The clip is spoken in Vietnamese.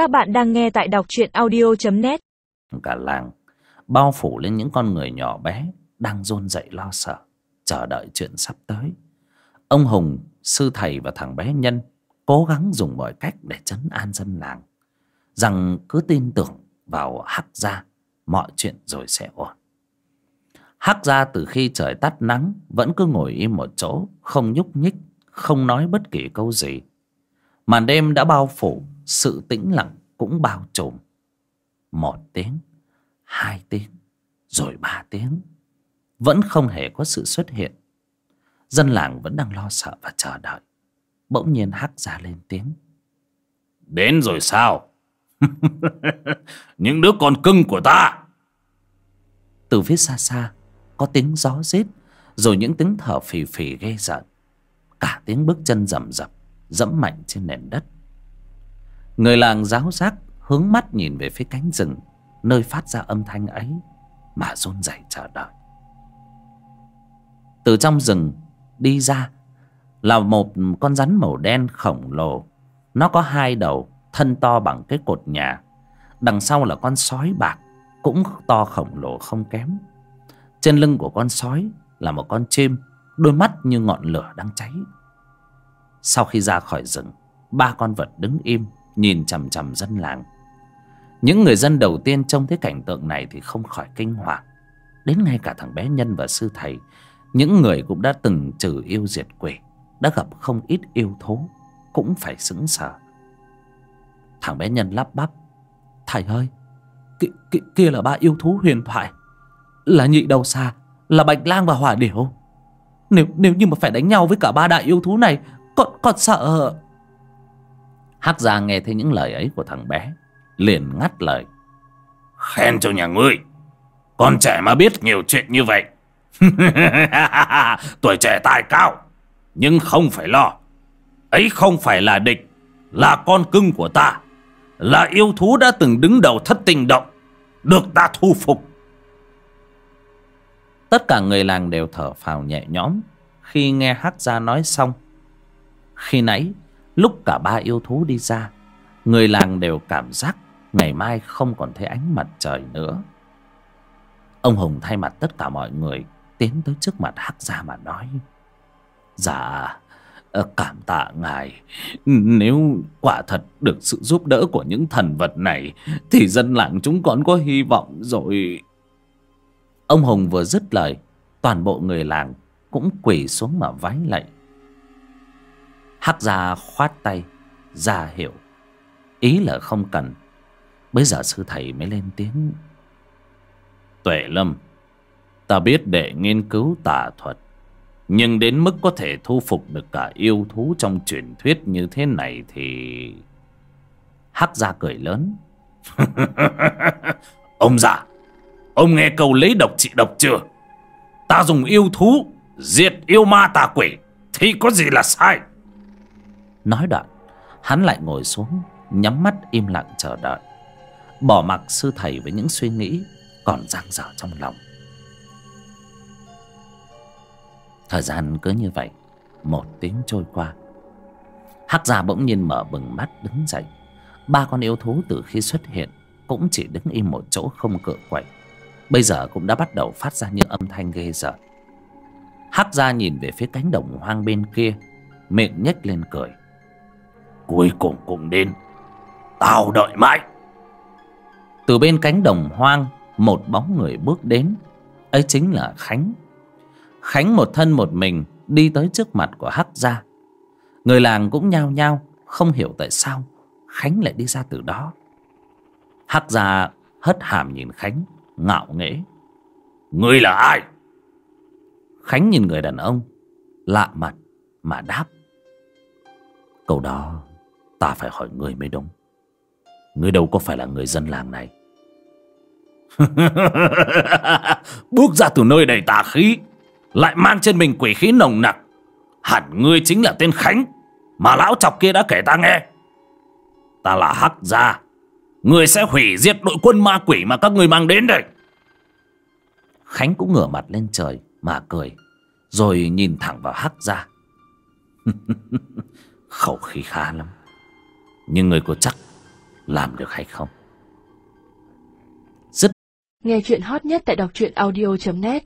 Các bạn đang nghe tại đọc truyện audio.net Cả làng bao phủ lên những con người nhỏ bé đang run dậy lo sợ, chờ đợi chuyện sắp tới. Ông Hùng, sư thầy và thằng bé Nhân cố gắng dùng mọi cách để chấn an dân làng. Rằng cứ tin tưởng vào Hắc Gia, mọi chuyện rồi sẽ ổn. Hắc Gia từ khi trời tắt nắng vẫn cứ ngồi im một chỗ, không nhúc nhích, không nói bất kỳ câu gì. Màn đêm đã bao phủ, sự tĩnh lặng cũng bao trùm. Một tiếng, hai tiếng, rồi ba tiếng. Vẫn không hề có sự xuất hiện. Dân làng vẫn đang lo sợ và chờ đợi. Bỗng nhiên Hắc Gia lên tiếng. Đến rồi sao? Những đứa con cưng của ta. Từ phía xa xa, có tiếng gió rít, rồi những tiếng thở phì phì ghê giận. Cả tiếng bước chân rầm rập, dẫm mạnh trên nền đất. Người làng giáo giác hướng mắt nhìn về phía cánh rừng, nơi phát ra âm thanh ấy, mà run rẩy chờ đợi. Từ trong rừng đi ra là một con rắn màu đen khổng lồ. Nó có hai đầu, thân to bằng cái cột nhà. Đằng sau là con sói bạc, cũng to khổng lồ không kém. Trên lưng của con sói là một con chim, đôi mắt như ngọn lửa đang cháy. Sau khi ra khỏi rừng, ba con vật đứng im, nhìn chằm chằm dân làng. Những người dân đầu tiên trông thấy cảnh tượng này thì không khỏi kinh hoàng. Đến ngay cả thằng bé Nhân và sư thầy, những người cũng đã từng trừ yêu diệt quỷ, đã gặp không ít yêu thú, cũng phải sững sờ. Thằng bé Nhân lắp bắp, thầy ơi, kia, kia là ba yêu thú huyền thoại, là nhị đầu xa là bạch lang và hỏa điểu. Nếu nếu như mà phải đánh nhau với cả ba đại yêu thú này, con con sợ. Hắc Gia nghe thấy những lời ấy của thằng bé, liền ngắt lời. Khen cho nhà ngươi. Con trẻ mà biết nhiều chuyện như vậy. Tuổi trẻ tài cao. Nhưng không phải lo. Ấy không phải là địch. Là con cưng của ta. Là yêu thú đã từng đứng đầu thất tình động. Được ta thu phục. Tất cả người làng đều thở phào nhẹ nhõm khi nghe Hắc Gia nói xong. Khi nãy, lúc cả ba yêu thú đi ra, người làng đều cảm giác ngày mai không còn thấy ánh mặt trời nữa. Ông Hùng thay mặt tất cả mọi người tiến tới trước mặt Hắc Gia mà nói. Dạ, ờ, cảm tạ ngài. Nếu quả thật được sự giúp đỡ của những thần vật này, thì dân làng chúng con có hy vọng rồi. Ông Hùng vừa dứt lời, toàn bộ người làng cũng quỳ xuống mà vái lạy. Hắc Gia khoát tay, ra hiệu. Ý là không cần. Bây giờ sư thầy mới lên tiếng. Tuệ Lâm, ta biết để nghiên cứu tà thuật. Nhưng đến mức có thể thu phục được cả yêu thú trong truyền thuyết như thế này thì... Hắc Gia cười lớn. ông già, ông nghe câu lấy độc trị độc chưa? Ta dùng yêu thú, diệt yêu ma tà quỷ, thì có gì là sai? Nói đoạn, hắn lại ngồi xuống, nhắm mắt im lặng chờ đợi. Bỏ mặc sư thầy với những suy nghĩ còn dang dở trong lòng. Thời gian cứ như vậy, một tiếng trôi qua. Hắc gia bỗng nhiên mở bừng mắt đứng dậy. Ba con yêu thú từ khi xuất hiện cũng chỉ đứng im một chỗ không cựa quậy. Bây giờ cũng đã bắt đầu phát ra những âm thanh ghê rợn. Hắc gia nhìn về phía cánh đồng hoang bên kia, miệng nhếch lên cười. Cuối cùng cũng đến, tao đợi mãi. Từ bên cánh đồng hoang, một bóng người bước đến. Ấy chính là Khánh. Khánh một thân một mình đi tới trước mặt của Hắc gia. Người làng cũng nhao nhao, không hiểu tại sao Khánh lại đi ra từ đó. Hắc gia hất hàm nhìn Khánh, ngạo nghễ. Ngươi là ai? Khánh nhìn người đàn ông, lạ mặt mà đáp. Câu đó ta phải hỏi người mới đúng. Ngươi đâu có phải là người dân làng này. Bước ra từ nơi đầy tà khí, Lại mang trên mình quỷ khí nồng nặc. Hẳn ngươi chính là tên Khánh, Mà lão chọc kia đã kể ta nghe. Ta là Hắc Gia Ngươi sẽ hủy diệt đội quân ma quỷ mà các ngươi mang đến đây. Khánh cũng ngửa mặt lên trời, mà cười, Rồi nhìn thẳng vào Hắc Gia. Khẩu khí khá lắm. Nhưng người có chắc làm được hay không? Rất Nghe chuyện hot nhất tại đọc truyện audio.net